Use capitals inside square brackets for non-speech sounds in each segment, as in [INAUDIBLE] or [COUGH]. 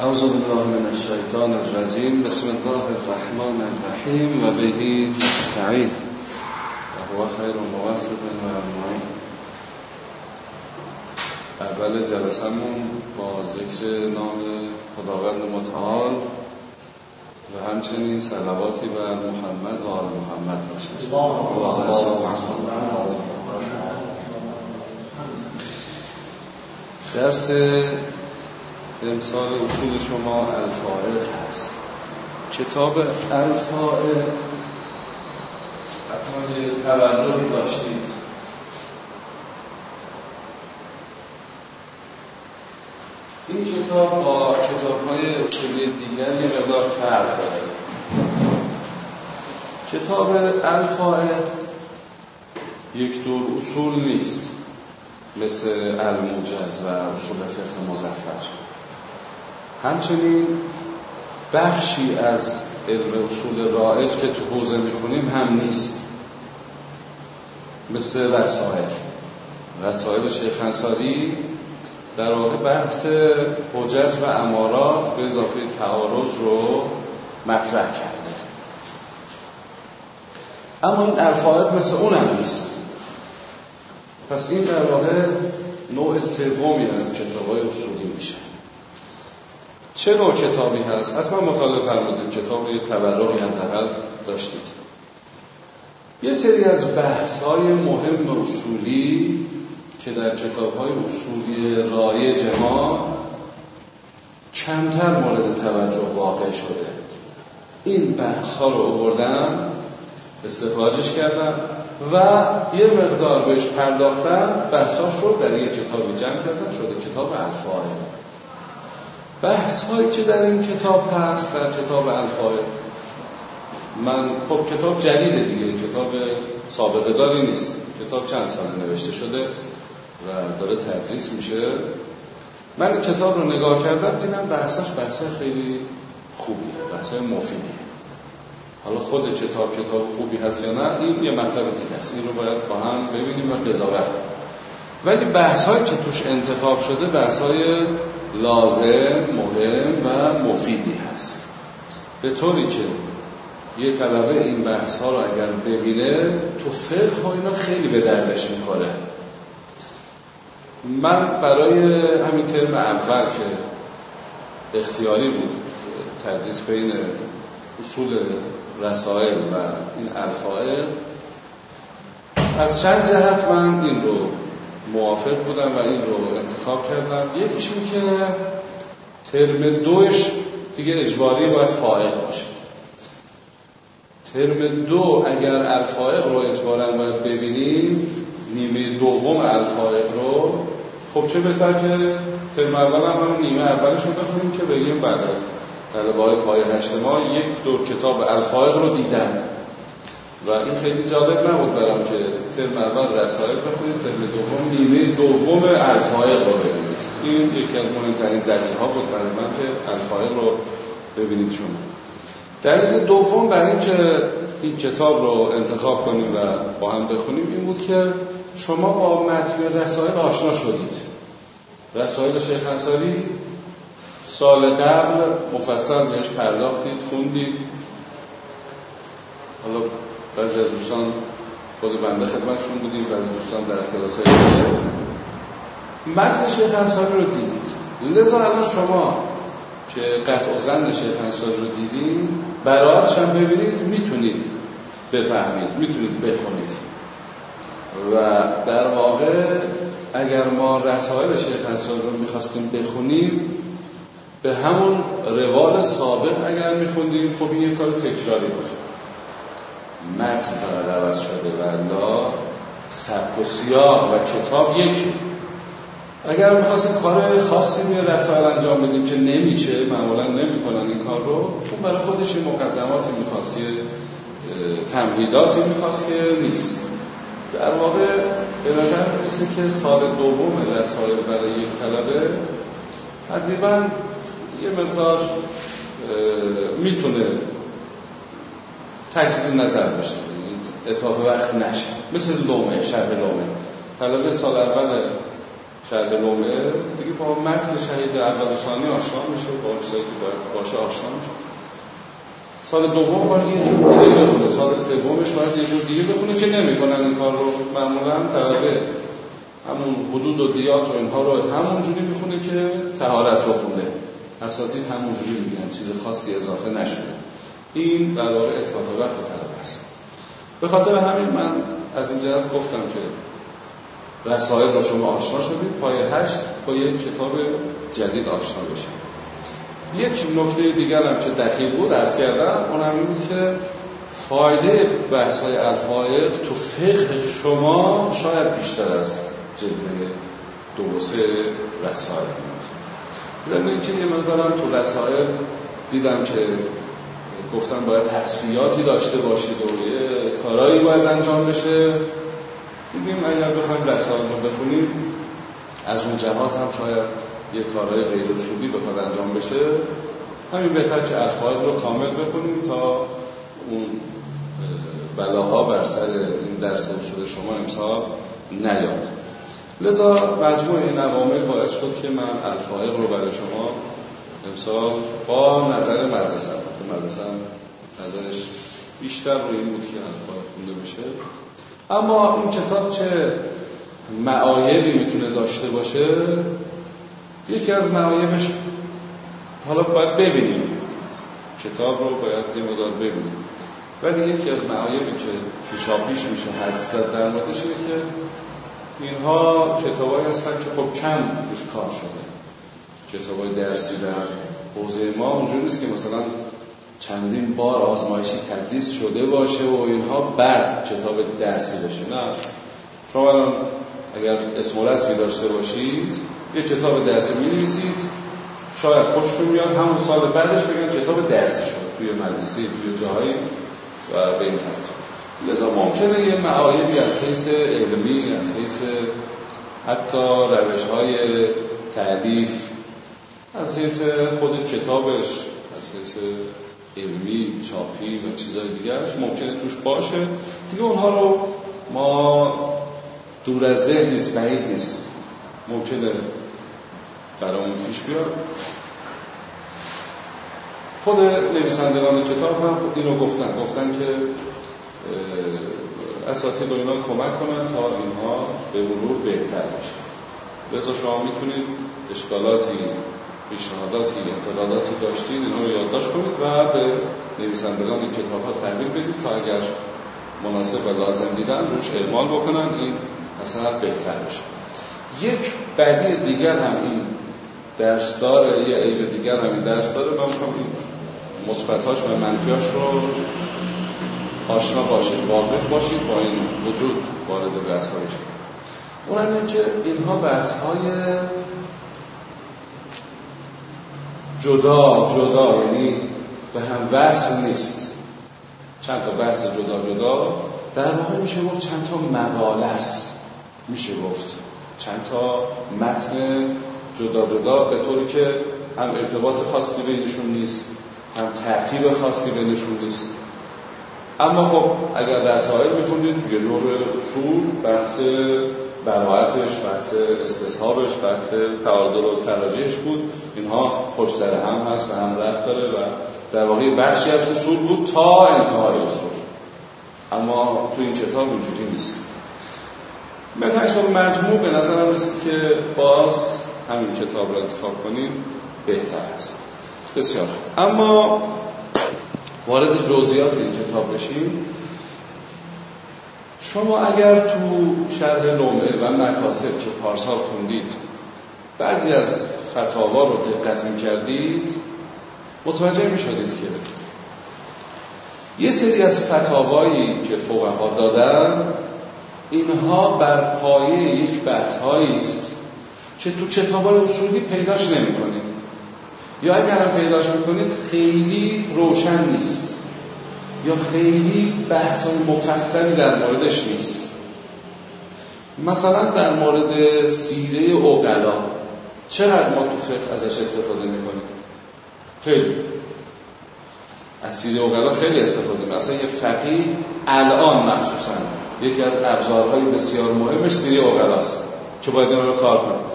اعوذ بالله من الشیطان الرجیم بسم الله الرحمن الرحیم و بهی نستعین. و هو خیر و موفق و معین. اول جلسمون با ذکر نام خداوند متعال و همچنین صلواتی بر محمد و آل محمد باشه. درس امسال اصول شما الفائق هست. کتاب الفائق حتما یه تولدی داشتید. این کتاب با کتاب های اصولی دیگر یه مقدار فرق داره. کتاب الفائق یک دور اصول نیست مثل الموجز و اصول فقه مزفر. همچنین بخشی از علم اصول رائج که تو حوزه می‌خونیم هم نیست. مثل رسائل رسائل شیخ انصاری در واقع بحث حجج و امارات به اضافه تعارض رو مطرح کرده. اما این الفائق مثل اون هم نیست. پس این در واقع نوع سومی از کتاب های اصولی میشه. چه نوع کتابی هست؟ حتما مطالعه فرمودید. کتاب یه تبرقی حداقل داشتید. یه سری از بحث های مهم اصولی که در کتاب های اصولی رایج ما کمتر مورد توجه واقع شده. این بحث ها رو آوردم استخراجش کردم و یه مقدار بهش پرداختن بحثاش رو در یک کتابی جمع کردن شده کتاب الفائق بحث هایی که در این کتاب هست در کتاب الفائق من خب کتاب جدیده دیگه. کتاب سابقه داری نیست. کتاب چند ساله نوشته شده و داره تدریس میشه. من کتاب رو نگاه کردم دیدم بحثاش بحث خیلی خوبی بحث مفیدی حالا خود کتاب کتاب خوبی هست یا نه این یه مطلب دیگه است. این رو باید با هم ببینیم و قضاوت ولی بحث هایی که توش انتخاب شده بحث های لازم مهم و مفیدی هست. به طوری که یه طلبه این بحث ها رو اگر ببینه تو فقه ها اینا خیلی به دردش می‌خوره. من برای همین ترم اول که اختیاری بود تدریس بین اصول رسائل و این الفائل از چند جهت من این رو موافق بودم و این رو انتخاب کردم. یکیش این که ترم دوش دیگه اجباری باید فائق باشه. ترم دو اگر الفائق رو اجبارا باید ببینیم نیمه دوم الفائق رو خب چه بهتر که ترم اول هم, نیمه اولش رو بخونیم که بگیم بله طلبه های پای هشت ما یک دو کتاب الفائق رو دیدن. و این خیلی جالب نبود برام که ترم اول رسائل بخونید ترم دوم نیمه دوم الفائق رو ببینید. این یکی از مهمترین دلیل ها بود برای من که الفائق رو ببینید شما. دلیل دوم برای اینکه این کتاب رو انتخاب کنیم و با هم بخونیم این بود که شما با متن رسائل آشنا شدید. رسائل شیخ انصاری سال قبل مفصل بهش پرداختید خوندید. حالا بعضی از دوستان خود بنده خدمتشون بودید بعضی دوستان در کلاس های متن شیخ انصاری رو دیدید. لذا الان شما که قطع زن شیخ انصاری رو دیدید برایتش هم ببینید می‌تونید بفهمید می‌تونید بخونید. و در واقع اگر ما رسائل شیخ انصاری رو می‌خواستیم بخونیم به همون روال سابق اگر میخوندیم خب این یه کار تکراری باشه. متن فقط عوض شده و لا سبک و سیاه و کتاب یکی. اگر می‌خواستیم کار خاصی می رسائل انجام بدیم که نمیشه معمولا نمی‌کنن این کار رو چون برای خودش مقدماتی می‌خواست یه تمهیداتی می‌خواست که نیست. در واقع به نظر که سال دوم رسائل برای یک طلبه تقریبا یه مقدار می‌تونه تجدید نظر بشه اطلاف وقت نشه. مثل لومه شرح لومه. طلبه سال اول شرح لومه دیگه با متن شهید اول و ثانی آشنا میشه با که باشه آشنا میشه. سال دوم باید یه جور دیگه بخونه. سال سومش باید یه جور دیگه بخونه که نمی‌کنن این کار رو. معمولا توبه همون حدود و دیات و اینها رو همون جوری می‌خونه که تهارت رو خونده. اساتید همون جوری میگن. چیز خاصی اضافه نشده. این در واقع اتفاق وقت طلب است. به خاطر همین من از این جهت گفتم که رسائل رو شما آشنا شدید. پای هشت با یک کتاب جدید آشنا بشید. یک نکته دیگر هم که دقیق بود ارز کردم اون هم که فایده بحث های الفایق تو فقه شما شاید بیشتر از جلده دو سه رسائل زمین که یه مقدارم تو رسائل دیدم که گفتن باید تصفیاتی داشته باشید و یه کارایی باید انجام بشه. دیدیم اگر بخوایم رسائل رو بخونیم از اون جهات هم شاید یه کارهای غیر اصولی بخواد انجام بشه. همین بهتر که الفایق رو کامل بخونیم تا اون بلاها بر سر این درس اصول شما امسال نیاد. لذا مجموع این عوامل باعث شد که من الفایق رو برای شما امسال با نظر مدرسه مدرسه نظرش بیشتر روی این بود که الفایق خونده بشه. اما این کتاب چه معایبی می‌تونه داشته باشه؟ یکی از معایبش حالا باید ببینیم. کتاب رو باید یه مدار ببینیم. ولی یکی از معایبی که پیشا پیش میشه حد در موردش که اینها کتابایی هستن که خب چند روش کار شده. کتابای درسی در حوزه ما اونجوری نیست که مثلا چندین بار آزمایشی تدریس شده باشه و اینها بعد کتاب درسی بشه نه. شما اگر اسم رسمی داشته باشید یه کتاب درسی می نویسید شاید خوشتون میاد همون سال بعدش بگن کتاب درسی شد توی مدرسه توی جاهایی و به این ترتیب. لذا ممکنه یه معایبی از حیث علمی از حیث حتی روش های تعلیف از حیث خود کتابش از حیث علمی چاپی و چیزهای دیگرش ممکنه توش باشه. دیگه اونها رو ما دور از ذهن نیست بعید نیست. ممکنه برامون پیش بیاد. خود نویسندگان کتاب هم اینو گفتن. گفتن که اساتید و اینا کمک کنن تا اینها به مرور بهتر بشه. لذا شما می‌تونید اشکالاتی پیشنهاداتی انتقاداتی داشتید اینها رو یادداشت کنید و به نویسندگان این کتاب ها تحویل بدید تا اگر مناسب و لازم دیدن روش اعمال بکنن این اصلا بهتر بشه. یک بدی دیگر هم این درس داره یه عیب دیگر هم این درس داره من این مثبتاش و منفیاش رو آشنا باشید واقف باشید با این وجود وارد بحث ها بشید اون که اینها بحث های جدا جدا یعنی به هم وصل نیست. چند تا بحث جدا جدا. در واقع میشه گفت چند تا مقاله است. میشه گفت چند تا متن جدا جدا به طوری که هم ارتباط خاصی بینشون نیست هم ترتیب خاصی بینشون نیست. اما خب اگر رسائل میخوندید توی نور اصول بحث براعتش بحث استصحابش بحث تعادل و تراجیحش بود. اینها پشت سر هم هست و هم رفت داره و در واقع بخشی از اصول بود تا انتهای اصول. اما تو این کتاب اینجوری نیست. به مجموع به نظرم رسید که باز همین کتاب رو انتخاب کنیم بهتر است. بسیار اما وارد جزئیات این کتاب بشیم. شما اگر تو شرح لومه و مکاسب که پارسال خوندید بعضی از فتاوا رو دقت می کردید متوجه می شدید که یه سری از فتاوایی که فقها دادن اینها بر پایه یک بحث است که تو کتاب اصولی پیداش نمی کنید یا اگر پیداش می‌کنید خیلی روشن نیست. یا خیلی بحث مفصلی در موردش نیست. مثلا در مورد سیره اوقلا چقدر ما تو فقه ازش استفاده می‌کنیم؟ خیلی. از سیره اوقلا خیلی استفاده می‌کنیم. اصلا یه فقیه الان مخصوصا یکی از ابزارهای بسیار مهمش سیره اوقلاست که باید این رو کار کنیم؟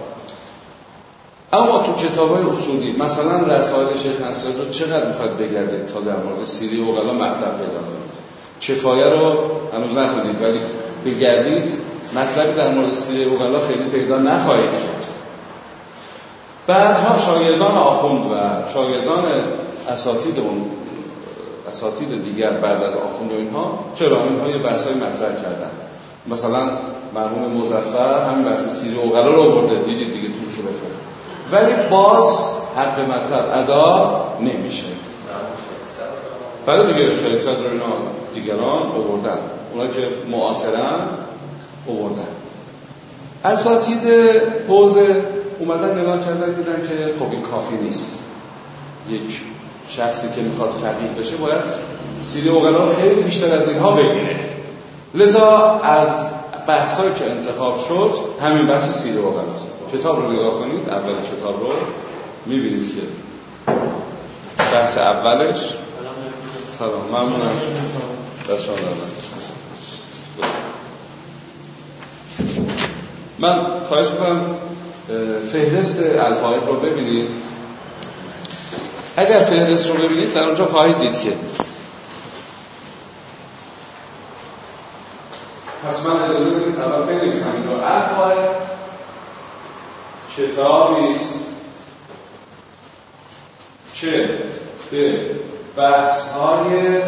اما تو کتاب های اصولی مثلا رسائل شیخ نصر رو چقدر می‌خواد بگردید تا در مورد سیری و غلا مطلب پیدا کنید چفایه رو هنوز نخونید ولی بگردید مطلبی در مورد سیری و غلا خیلی پیدا نخواهید کرد. بعدها شاگردان آخوند و شاگردان اساتید اون اساتید دیگر بعد از آخوند و اینها چرا؟ اینها یه بحثای مطرح کردن. مثلا مرحوم مزفر همین بحث سیری و غلا رو آورده. دیدید دیگه تو شده ولی باز حق مطلب ادا نمیشه. برای دیگه شاید صدر اینا دیگران اووردن اونا که معاصرن اووردن اساتید حوزه اومدن نگاه کردن دیدن که خب این کافی نیست. یک شخصی که می‌خواد فقیه بشه باید سیری اوغلا خیلی بیشتر از اینها بگیره لذا از بحث که انتخاب شد همین بحث سیری اوغلاست. کتاب رو نگاه کنید اول کتاب رو می‌بینید که بحث اولش. سلام ممنونم. دست من. خواهش می‌کنم فهرست الفاید رو ببینید. اگر فهرست رو ببینید در اونجا خواهید دید که پس من اجازه بدید اول بنویسم این رو الفاید کتابی است که به بحث های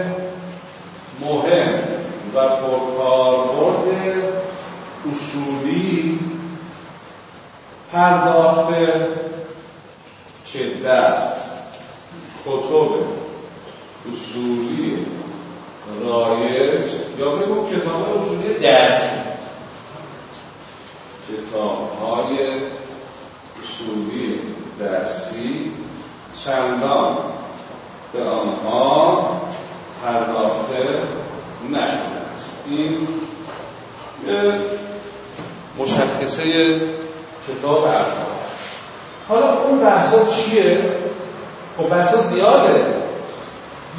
مهم و پرکاربرد اصولی پرداخته که در کتب اصولی رایج یا بگو کتاب اصولی درسی. کتاب های اصولی درسی چندان به آنها پرداخته نشده است. این مشخصه کتاب افکار حالا اون بحثا چیه؟ خب بحثا زیاده.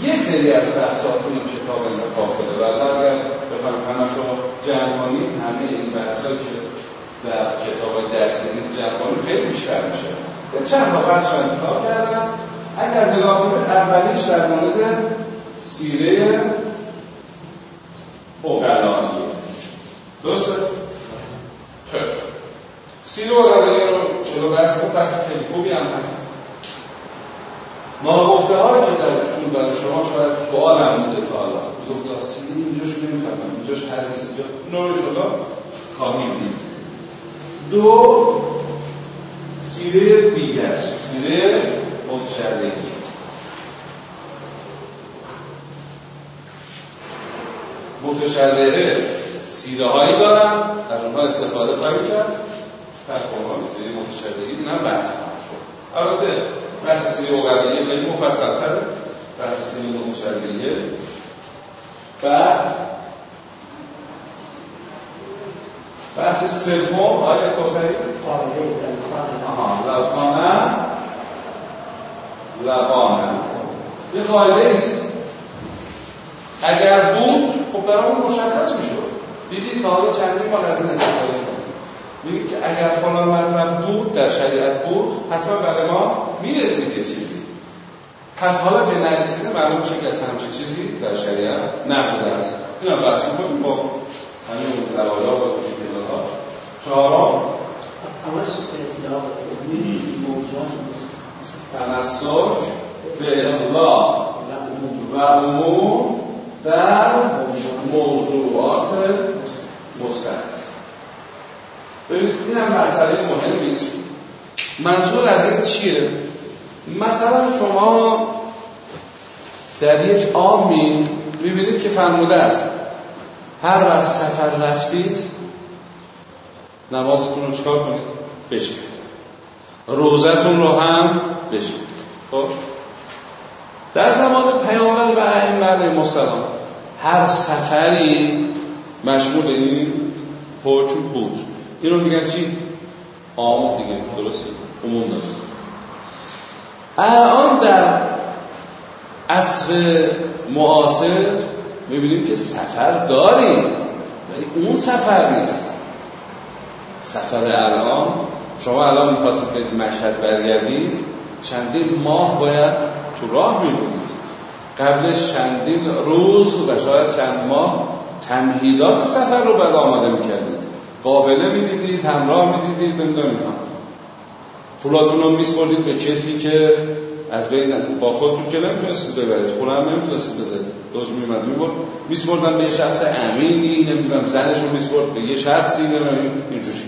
یه سری از بحثا تو این کتاب انتخاب شده. و اگر بفهم همه شما جمع کنید همه این بحثا که در کتاب درسی جمع کنید خیلی بیشتر میشه. به چند تا بحث رو انتخاب کردم. اگر نگاه کنید اولیش در مورد سیره اوغلانیه درسته؟ چرا؟ سیلو رادیو رو چلو بحث خوب بحث خیلی خوبی هم هست. ناگفته هایی که در اصول برای شما شاید سوال هم بوده تا حالا. گفته سیلی اینجاش نمی‌فهمم. اینجاش هر کسی اینجا نور شما خواهیم دید. دو سیره دیگر سیره متشرعی متشرعه سیره هایی دارن از اونها استفاده خواهی کرد. در قرآن سری متشددی این بحث خواهد شد. البته بحث سری اوغلیه خیلی مفصل تره بحث سری متشددیه بعد بحث سوم آیا کوسری لبانه. لبانه. یه قاعده است. اگر بود خب برامون مشخص می‌شد. دیدی تا حالا چندین بار از این استفاده میگه که اگر فلان مطلب بود در شریعت بود حتما برای ما می‌رسید یه چیزی. پس حالا که نرسیده معلوم میشه که همچه چیزی در شریعت نبوده است. این هم بحث می‌کنیم. با همین روایا و کوچیک ها چهارم تمسک به اطلاع و عموم در موضوعات مستقل ببینید این هم مسئله مهمی است. منظور از این چیه؟ مثلا شما در یک عامی می‌بینید که فرموده است. هر وقت سفر رفتید نمازتون رو چکار کنید؟ بشید روزتون رو هم بشید خب؟ در زمان پیامبر و ائمه مسلم هر سفری مشمول این حکم بود. این رو میگن چی؟ عام دیگه درسته؟ عموم داره الان در عصر معاصر می‌بینیم که سفر داریم ولی اون سفر نیست. سفر الان شما الان می‌خواستید به مشهد برگردید چندین ماه باید تو راه میبودید قبلش چندین روز و شاید چند ماه تمهیدات سفر رو بعد آماده می‌کردید. قافله می‌دیدید همراه می‌دیدید نمی‌دونم پولاتون رو میسپردید به کسی که از بین با خودتون که نمی‌تونستید ببرید خونه هم نمی‌تونستید بذارید. دوز میمد می‌برد میسپردن به یه شخص امینی نمی‌دونم زنشون میسپرد به یه شخصی نمی‌دونم اینجوری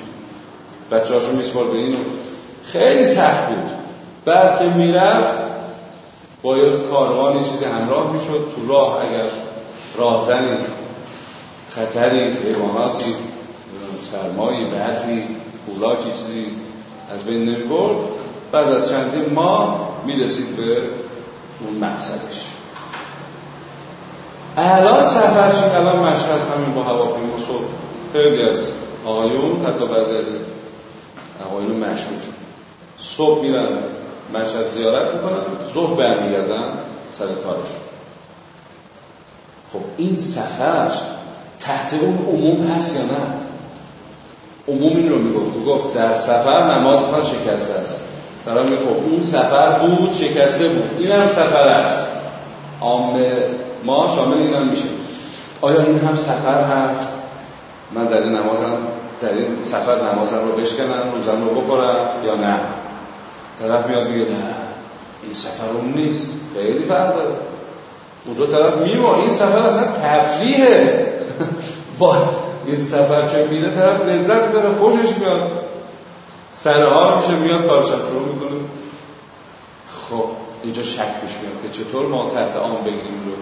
بچه هاشون میسپرد به اینو خیلی سخت بود. بعد که می‌رفت با یه کاروانی چیزی همراه می‌شد. تو راه اگر راهزنی خطری حیواناتی سرمایی برفی کولاکی چیزی از بین نمی برد بعد از چندین ماه می‌رسید به اون مقصدش. الان سفرشون الان مشهد همین با هواپیما صبح خیلی از آقایون حتی بعضی از آقایون مشهور صبح میرن مشهد زیارت می‌کنن ظهر برمیگردن سر کارشون خب این سفر تحت اون عموم هست یا نه؟ عموم این رو می‌گفت. گفت در سفر نمازتان شکسته است. برای خب اون سفر بود شکسته بود. این هم سفر است. عام ما شامل این هم میشه آیا این هم سفر هست؟ من در این نمازم در این سفر نمازم رو بشکنم روزم رو بخورم یا نه؟ طرف میاد میگه نه این سفر اون نیست. خیلی فرق داره. اونجا طرف میما این سفر اصلا تفریحه. [LAUGHS] با این سفر که میره طرف لذت بره خوشش میاد. سرحال میشه میاد کارشم شروع می‌کنه. خب اینجا شک میاد که چطور ما تحت آن بگیریم رو.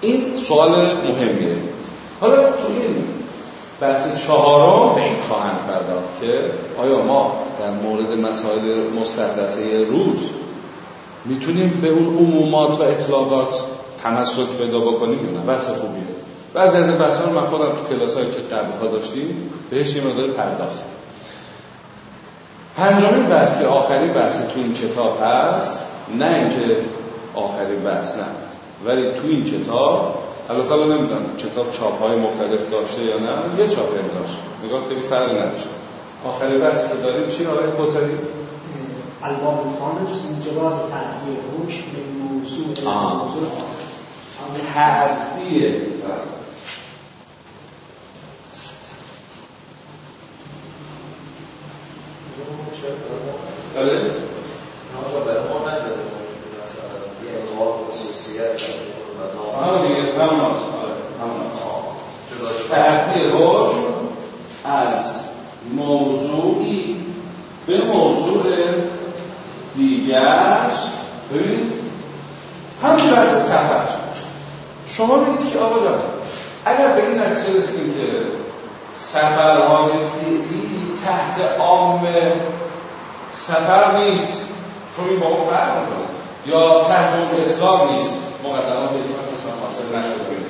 این سوال مهمیه. حالا تو این بحث چهارم به این خواهند پرداخت که آیا ما در مورد مسائل مستحدثه روز می‌تونیم به اون عمومات و اطلاقات تمسک پیدا بکنیم یا نه؟ بحث خوبیه. بعضی از این رو من خودم تو کلاس هایی که قبل ها داشتیم بهش یه مقدار پرداختیم. پنجمین بحث که آخرین بحث تو این کتاب هست نه اینکه آخرین بحث نه. ولی تو این کتاب البته الان نمی‌دونم کتاب چاپ های مختلف داشته یا نه یه چاپ هم داشت. نگاه خیلی فرق نداشت. آخرین بحث که داریم چی؟ آقای کوسری؟ الباب الخامس موجبات حکم به موضوع موضوع تحقیق. بله. به موضوع دیگر ببینید همین سفر. شما میگید که آقا اگر به این که سفرهای تحت عام سفر نیست چون این با یا تحت اون اطلاق نیست. مقدمات اجماع مثلا حاصل نشده به این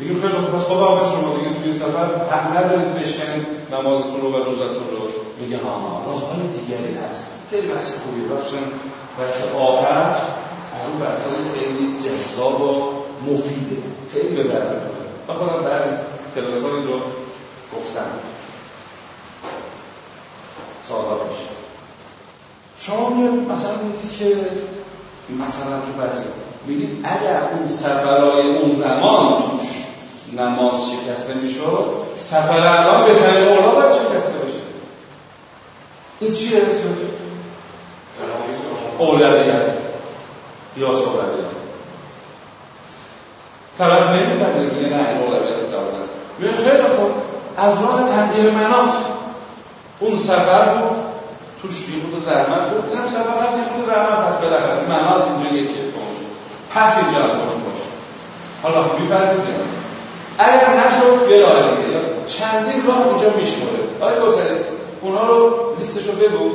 میگیم خیلی خوب پس خدا حافظ شما دیگه توی سفر حق ندارید بشکنید نمازتون رو و روزتون رو میگه ها راه های دیگری هست. خیلی بحث خوبی بخشن بحث آخر از اون بحث خیلی جذاب و مفیده. خیلی به درد می‌کنه و خودم بعضی کلاس رو گفتم. سوالات میشه شما میاد مثلا میگید که مثلا تو بحث میگید اگر اون سفرهای اون زمان توش نماز شکسته می‌شد سفر الان بهترین اولا باید شکسته بشه این چیه؟ اسمش؟ اولویت. قیاس اولویت طرف نمیپذیره میگه نه این اولویت دارن میگه خیلی خوب. از راه تنگیر منات اون سفر بود توش بی خود زحمت بود. اینم سفر هست این خود زحمت هست بالاخره منات اینجا یکی پس اینجا باشه. حالا میپذیره اگر نشد راه دیگه. چندین راه اینجا میشموره. آقای گسری اونا رو لیستشو بگو.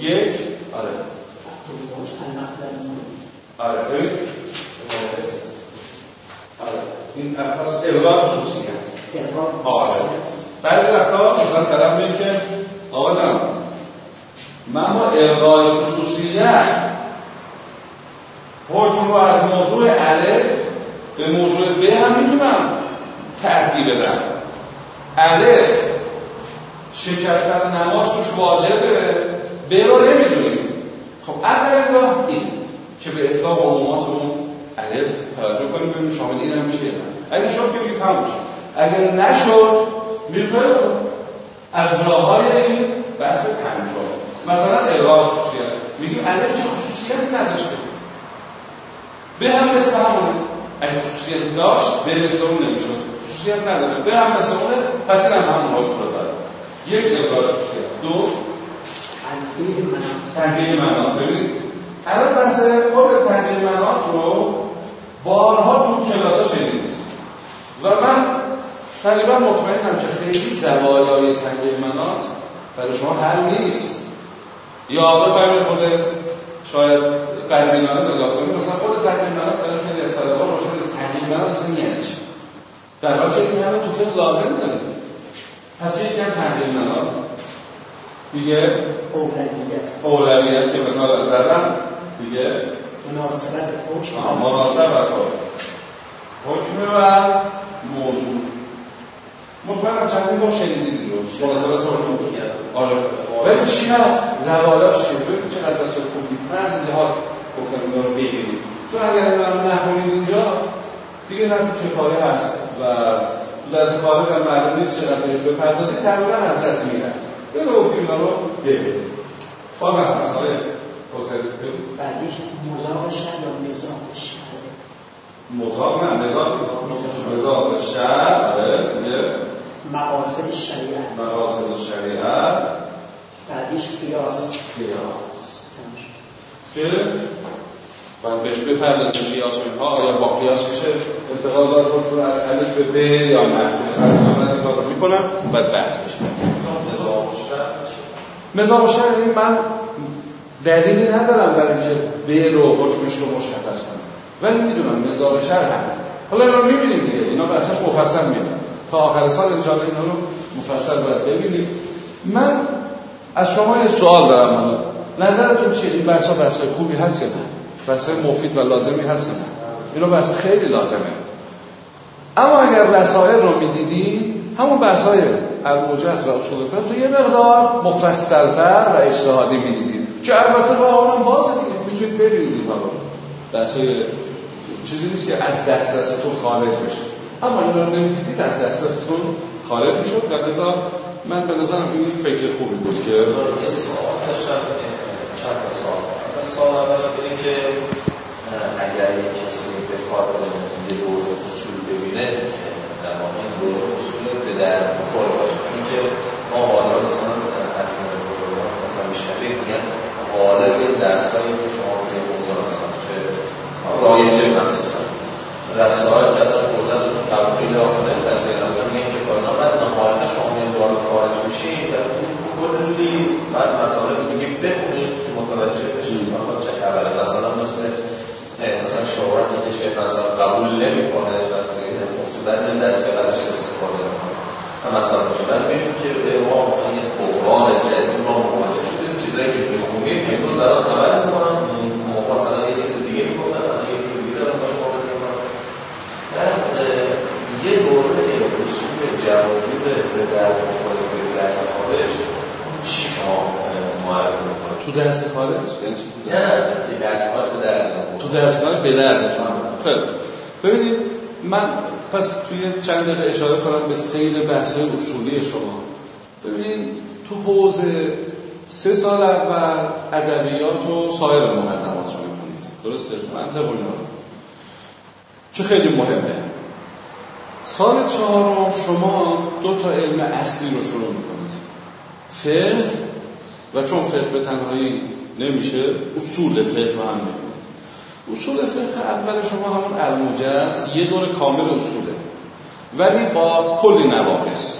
یک. آره. آره ببین. آره. این افراز اقرار خصوصیت. آره. بعضی وقتا مثلا طرف میگه که آقا جان من با الغای خصوصیت حکم رو از موضوع الف به موضوع ب هم می‌تونم ترقی بدم. الف شکستن نماز توش واجبه به رو نمی‌دونیم. خب اول راه این که به اطلاق عمومات اون الف توجه کنیم ببینیم شامل این هم میشه اگه شد بگید تموم اگر نشد میگه از راه های بحث پنجم مثلا اراز میگیم الف چه خصوصیتی نداشته. به هم مثل همونه. اگه خصوصیتی داشت به مثل اون نمی‌شد. خصوصیت نداره. به هم مثل اونه پس این هم همون حکم رو داره. یک اراز خصوصیت دو. تنگه منات ببینید. الان بحث خود تنگه منات رو بارها تو کلاس ها شدید و من تقریبا مطمئنم که خیلی زوایای تنگه منات برای شما حل نیست. یا بفرمایید خود شاید قلبینانه نگاه کنید. مثلا خود منات برای خیلی از طلبان روشن نیست تنگه منات اصلا یعنی چی؟ در حال که این همه تو فقه لازم دارید پس یکی هم منات دیگه اولویت. اولویت که مثال زدم دیگه مناسبت حکم. مناسبت حکم. و موضوع. مطمئنم چندین بار شنیدید. رو مناسبت حکم. ولی چی هست؟ زوالاش چیه؟ ببینید چقدر بسیار خوبی. من از جهات گفتم اینا رو بگیرید چون اگر من نخونید اینجا دیگه نه چه هست و دست خارج هم معلوم نیست چقدر بهش بپردازید تقریبا از دست میرن بگو گفتیم اینا رو بگیرید باز هم هست. آره. بعدیش مزاق شر یا مزاق شر مزاق نه. مزاق مزاق شر آره. مقاصد شریعت. مقاصد شریعت. بعدیش قیاس. قیاس. که باید بهش بپردازیم قیاس ها آیا با قیاس میشه انتقالات رو از الف به ب یا نه؟ کار رو می‌کنم. باید بحث میشه. مزاق شر یعنی من دلیلی ندارم برای اینکه به رو حکمش رو مشخص کنم. ولی می‌دونم مزاق شر هم حالا اینا رو می‌بینیم دیگه. اینا بحثش مفصل می‌دونم تا آخر سال انشاءالله اینا رو مفصل باید ببینیم. من از شما یه سوال دارم حالا. نظرتون چیه؟ این بحث ها بحث خوبی هست یا نه؟ بحث مفید و لازمی هست نه؟ اینو بحث خیلی لازمه. اما اگر رسائل رو می‌دیدی همون بحث های و اصول فقه یه مقدار مفصلتر و اجتهادی می‌دیدید که البته راه اونم بازه دیگه. می‌تونید ببینید حالا بحث چیزی نیست که از دسترستون خارج بشه اما این رو نمی‌دیدید از دسترستون خارج می‌شد و لذا من به نظرم این فکر خوبی بود که یه سوال داشتم چند تا سوال. سوال اول اینه که اگر یک کسی بخواد یه دور اصول ببینه در واقع این دور اصول به در بخوره باشه. چون که ما حالا مثلا از مثلا میشنبه میگن غالب درسایی که شما به موضوع مثلا چه رایجه مخصوصا رسائل که اصلا آخره از این مثلا میگن که کارنا بعد نهایتا شما میان دوباره خارج میشی و کلی بعد مطالب دیگه بخونید که متوجه بشید مثلا چه خبره. مثلا مثل مثلا شهرتی که شیخ مثلا قبول نمی‌کنه و مصیبت در که ازش استفاده می‌کنه. و مثلا باشه ولی می‌بینیم که ما مثلا یه بحران جدید ما مواجه شدیم چیزایی که می‌خونیم امروز دارن عمل می‌کنن مثلا یه چیز دیگه می‌کنن یه جور دیگه دارن باشه یه دوره رسوم جوازی به در مخالف درس خارج چی شما معرفی می‌کنید تو درس خارج یعنی چی نه درس خارج به در تو درس خارج به در خیلی ببینید من پس توی چند دقیقه اشاره کنم به سیر بحث اصولی شما. ببینید تو حوزه سه سال اول ادبیات و سایر مقدمات رو می‌کنید درسته؟ منطق اینا. چه خیلی مهمه. سال چهارم شما دو تا علم اصلی رو شروع می‌کنید. فقه و چون فقه به تنهایی نمیشه اصول فقه رو هم می‌کنید اصول فقه اول شما همون المجز یه دور کامل اصوله. ولی با کلی نواقص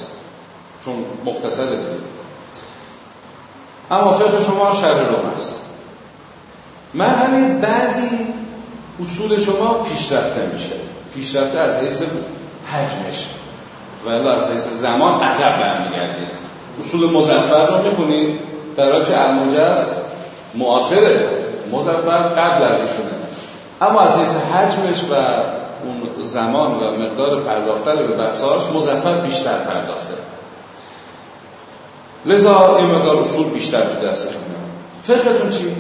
چون مختصر دیگه. اما فقه شما شرح روم است. مرحله بعدی اصول شما پیشرفته میشه. پیشرفته از حیث حجمش. و از حیث زمان عقب برمیگردید اصول مزفر رو می‌خونید. در حال که المجز معاصره. مزفر قبل از ایشونه. اما از حیث حجمش و اون زمان و مقدار پرداختن به بحثاش مزفر بیشتر پرداخته. لذا یه مقدار اصول بیشتر تو دستشون فقهتون چی؟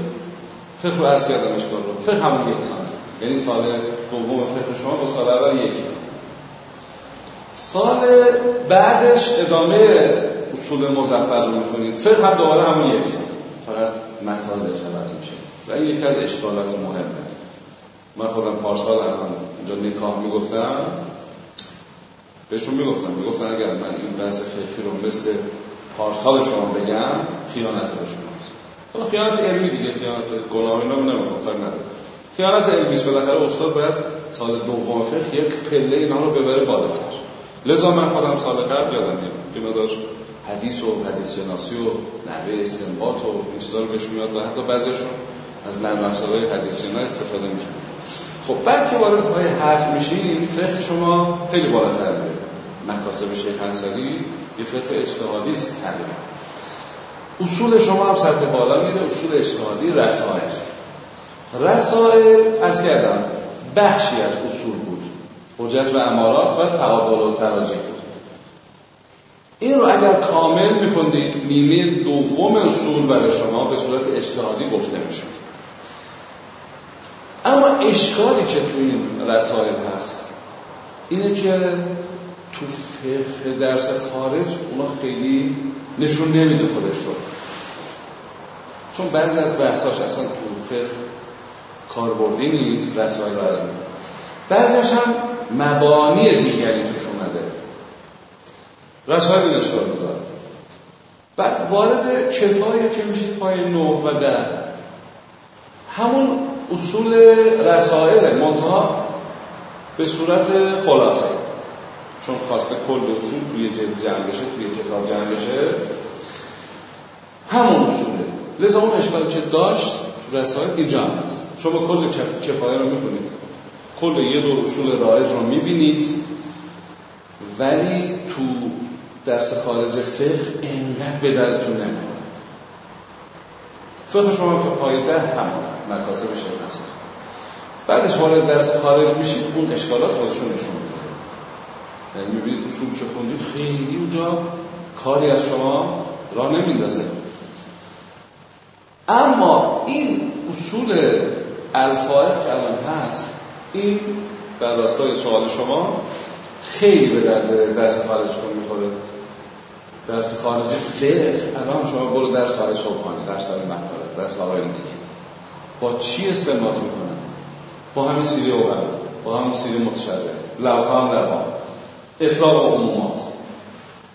فقه رو عرض کردم اشکال رو فقه همون یک سال یعنی سال دوم فقه شما با سال اول یک سال بعدش ادامه اصول مزفر رو می‌کنید فقه هم دوباره همون یک سال فقط مسائلش عوض میشه. و این یکی از اشکالات مهمه. من خودم پارسال الان اونجا نکاح می‌گفتم. بهشون می‌گفتم می‌گفتن اگر من این بحث فقهی رو مثل پارسال شما بگم خیانت به شماست. حالا خیانت علمی دیگه خیانت گناه اینا نمی‌خوام کار نداره خیانت علمی است. بالاخره استاد باید سال دوم فقه یک پله اینها رو ببره بالاتر. لذا من خودم سال قبل یادم میاد. مقدار حدیث و حدیث شناسی و نحوه استنباط و این بهشون میاد و حتی بعضیشون از نرم افزارهای حدیث استفاده می‌کنن. خب بعد که وارد پای حرف میشین فقه شما خیلی بالاتر میره. مکاسب شیخ انصاری یه فقه اجتهادی است تقریبا. اصول شما هم سطح بالا میره اصول اجتهادی رسائل. رسائل از کردم بخشی از اصول بود. حجت و امارات و تعادل و تراجی بود. این رو اگر کامل میخوندید نیمه دوم اصول برای شما به صورت اجتهادی گفته میشه. اشکالی که تو این رسائل هست اینه که تو فقه درس خارج اونا خیلی نشون نمیده خودش رو. چون بعضی از بحثاش اصلا تو فقه کاربردی نیست رسائل رو بعضیش هم مبانی دیگری توش اومده. رسائل این اشکال داره بعد وارد کفایه که میشید پای نه و ده. همون اصول رسائل منتها به صورت خلاصه. چون خواسته کل اصول توی جلد جمع بشه توی کتاب جمع بشه. همون اصوله. لذا اون اشکال که داشت رسائل اینجا هست شما کل کفایه رو می‌کنید کل یه دو اصول رایج رو می‌بینید. ولی تو درس خارج فقه انقدر به درتون نمی‌خوره. فقه شما تو پای ده همون مکاسب شیخ هست بعدش وارد درس خارج میشید اون اشکالات خودشون نشون میده. یعنی می‌بینید اصول چه خوندید خیلی اونجا کاری از شما را نمیندازه اما این اصول الفائق که الان هست این در راستای سوال شما خیلی به درد درس خارجتون می‌خوره. درس خارج فقه الان شما برو درس خارج صبحانه درس های مقاله درس های دیگه با چی استنباط می‌کنن؟ با همین سیری اوغل با همین سیری متشرع. لوحان لوحان اطلاق عمومات.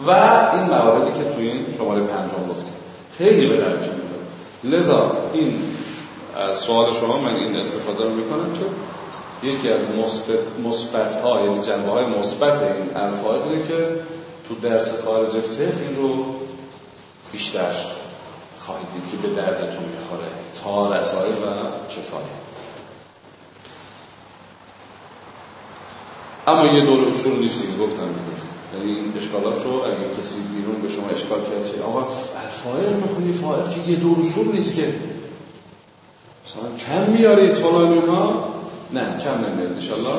و این مواردی که توی این شماره پنجم گفتیم. خیلی به درد می‌خوره. لذا این از سوال شما من این استفاده رو می‌کنم که یکی از مثبت مثبت ها یعنی جنبه های مثبت این الفاظ که تو درس خارج فقه این رو بیشتر خواهید دید که به دردتون می‌خوره. تا رسائل و کفایه اما یه دور اصول نیست که گفتم دیگه. یعنی این اشکالات رو اگه کسی بیرون به شما اشکال کرد که آقا الفائق می‌خونی؟ فائق که یه دور اصول نیست که. مثلا چند میارید فلان اینها نه کم نمیارید انشالله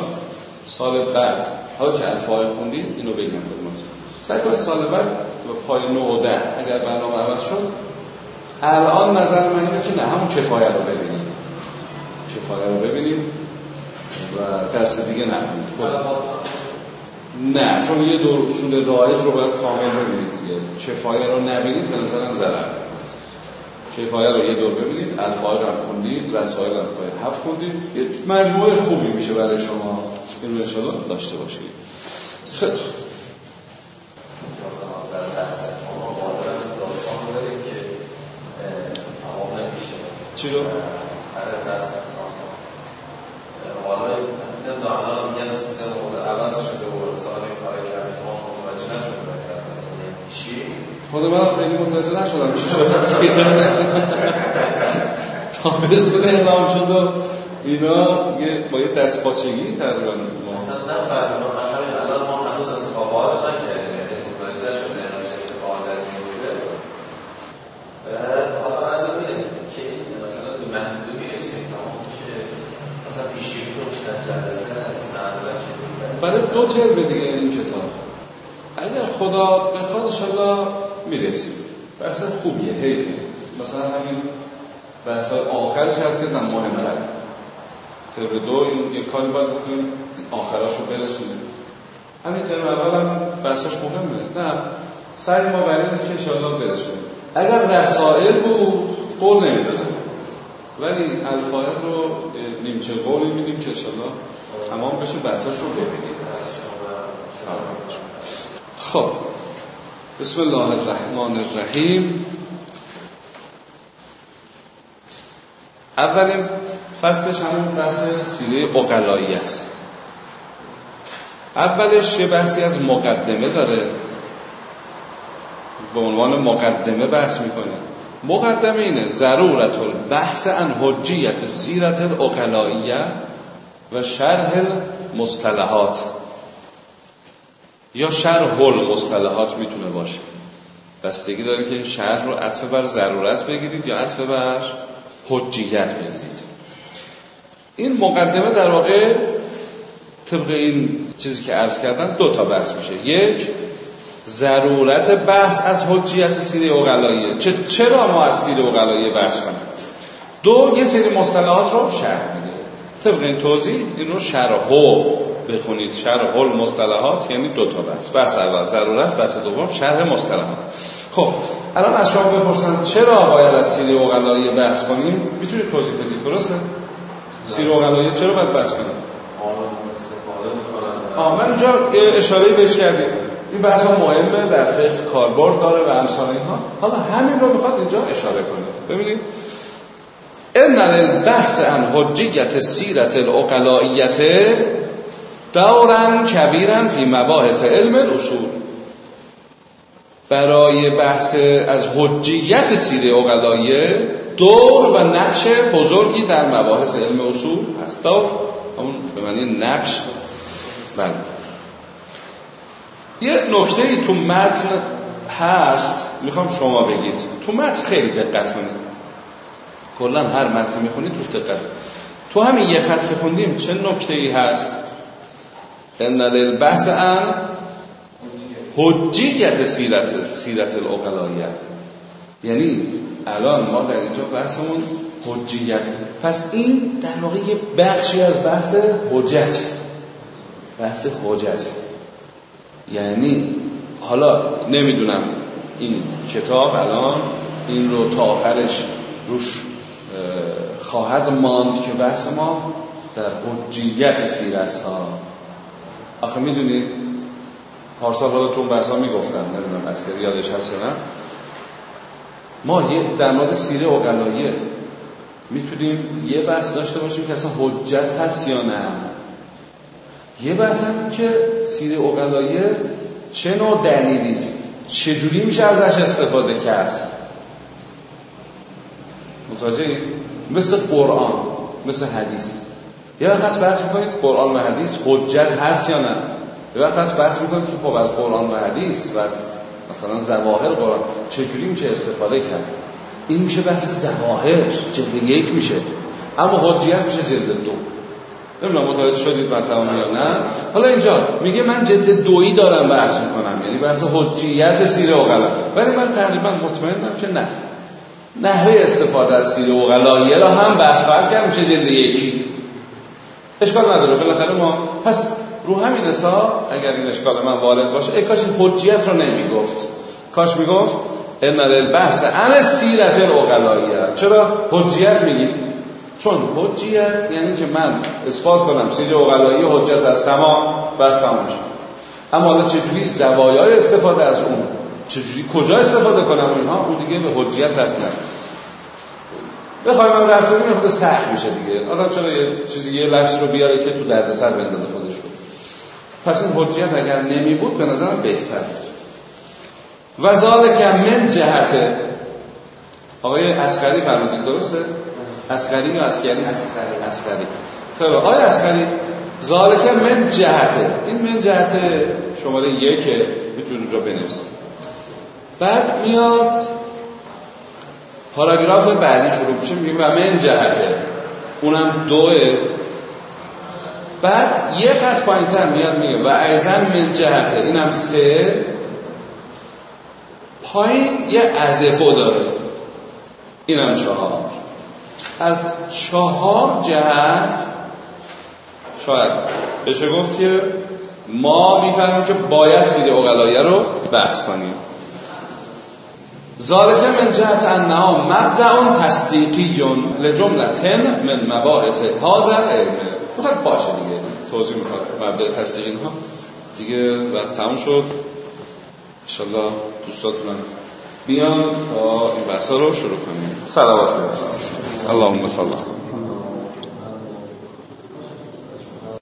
سال بعد. حالا که الفائق خوندید اینو بگم خدمتتون. سعی کنید سال بعد پای 9 و 10 اگر برنامه عوض شد الان نظر من اینه که نه همون کفایه رو ببینید کفایه رو ببینید و درس دیگه نخونید نه چون یه دور اصول رایج رو باید کامل ببینید دیگه. کفایه رو نبینید به نظرم ضرر کفایه رو یه دور ببینید الفایق هم خوندید رسائل هم هفت خوندید. یه مجموعه خوبی میشه برای شما. این داشته باشید. خیلی چی رو؟ حالا نمی‌دونم الان میگن سیستم عوض شده و سال کار کرده ما متوجه نشده چی؟ خود من خیلی متوجه نشدم چی تا بستون اعلام شد و اینا با یه دست پاچگی تقریبا اصلا نفهمیدم الان ما هنوز انتخابات نکردیم یعنی متوجه نشده چه اتفاقی در میفته حالا از این که مثلا به محدود می‌رسیم تمام میشه مثلا پیشگیری رو چند جلسه هست برای دو ترم دیگه این کتاب. اگر خدا بخواد انشالله می‌رسیم بحث خوبیه حیفه. مثلا همین بحث آخرش هست که نه مهمتر طبق دو این یه کاری باید بکنیم آخراش رو برسونیم. همین ترم اول هم بحثش مهمه. نه سعی ما برای اینه که انشاءالله برسونیم. اگر رسائل بود قول نمی‌دادم. ولی الفاظ رو نیمچه قولی میدیم که انشاءالله تمام بشه بحثش رو ببینیم خب. بسم الله الرحمن الرحیم. اولین فصلش همون بحث سیره اقلایی است. اولش یه بحثی از مقدمه داره. به عنوان مقدمه بحث می‌کنه. مقدمه اینه ضرورت البحث عن حجیت سیرت الاقلائیه و شرح مصطلحات یا شرح المصطلحات می‌تونه باشه؟ بستگی داره که این شرح رو عطف بر ضرورت بگیرید یا عطف بر حجیت بگیرید. این مقدمه در واقع طبق این چیزی که عرض کردم دو تا بحث میشه. یک ضرورت بحث از حجیت سیره اقلاییه. چه چرا ما از سیره اقلاییه بحث کنیم؟ دو یه سری مصطلحات رو شرح میده طبق این توضیح این رو شرحو بخونید شرح المصطلحات یعنی دو تا بحث. بحث اول ضرورت بحث دوم شرح مصطلحات. خب الان از شما بپرسن چرا باید از سیره اقلاییه بحث کنیم؟ می‌تونید توضیح بدید درسته؟ سیره اقلاییه چرا باید بحث کنیم؟ آه من اینجا اشاره بهش کردیم. این بحث ها مهمه در فقه کاربرد داره و امثال اینها. حالا همین رو می‌خواد اینجا اشاره کنه. ببینید. ان البحث عن حجیت سیرت الاقلائیت دورا کبیرا فی مباحث علم الاصول. برای بحث از حجیت سیره اقلاییه دور و نقش بزرگی در مباحث علم اصول هست. دور همون به معنی نقش. بله. یه نکته ای تو متن هست می‌خوام شما بگید. تو متن خیلی دقت کنید. کلا هر متن می‌خونید توش دقت. تو همین یه خط که خوندیم چه نکته ای هست؟ ان البحث عن حجیت سیرت سیرت الاقلاییه یعنی الان ما در اینجا بحثمون حجیت. پس این در واقع یه بخشی از بحث حجت بحث حجت یعنی حالا نمی‌دونم این کتاب الان این رو تا آخرش روش خواهد ماند که بحث ما در حجیت سیر است ها آخه می‌دونید پارسال حالا تو بحث ها می‌گفتم نمی‌دونم اسکری یادش هست یا نه. ما یه در مورد سیره اقلاییه می‌تونیم یه بحث داشته باشیم که اصلا حجت هست یا نه. یه بحث هم که سیره اقلاییه چه نوع دلیلی است؟ چجوری میشه ازش استفاده کرد؟ متوجه مثل قرآن مثل حدیث. یه وقت بحث می‌کنید قرآن و حدیث حجت هست یا نه؟ یه وقت بحث می‌کنید که خب از قرآن و حدیث و از مثلا زواهر قرآن چجوری میشه استفاده کرد؟ این میشه بحث زواهر جلد یک میشه. اما حجیت میشه جلد دو. نمی‌دونم متوجه شدید مطلب یا نه؟ حالا اینجا میگه من جلد دویی دارم بحث می‌کنم یعنی بحث حجیت سیره اقلا ولی من تقریبا مطمئنم که نه. نحوه استفاده از سیره اقلاییه را هم بحث خواهد کرد میشه جلد یکی. اشکال نداره بالاخره ما پس رو همین حساب اگر این اشکال من وارد باشه ای کاش این حجیت رو نمی‌گفت. کاش می‌گفت ان البحث عن سیرت الاقلاییه چرا حجیت میگی؟ چون حجیت یعنی که من اثبات کنم سیر اقلایی حجت از تمام بس تمام شد. اما حالا چجوری زوایای استفاده از اون چجوری کجا استفاده کنم اینها؟ اون دیگه به حجیت رفت بخوایم من رفت کنیم خود سخت میشه دیگه. حالا چرا یه چیزی یه لفظ رو بیاره که تو دردسر بندازه خودش رو؟ پس این حجیت اگر نمی بود به نظرم بهتر بود و ذالک من جهت. آقای اسقری فرمودید درسته؟ اسقری یا اسکری اسقری خیلی آقای اسقری ذالک من جهته این من جهت شماره یکه می‌تونید اونجا بنویسید. بعد میاد پاراگراف بعدی شروع میشه میگه و من جهته. اونم دوه. بعد یه خط پایینتر میاد میگه و ایزن من جهته. اینم سه. پایین یه ازفو داره. اینم چهار. از چهار جهت شاید بشه گفت که ما می‌فهمیم که باید سید اقلایه رو بحث کنیم. ذالک من جهت انها مبدع تصدیقی لجملتن من مباحث علمه بخواد باشه دیگه. توضیح می‌کنه مبدع تصدیقی ها دیگه وقت تموم شد. انشالله دوستاتونم بیان تا این بحثا رو شروع کنیم. صلوات اللهم صل.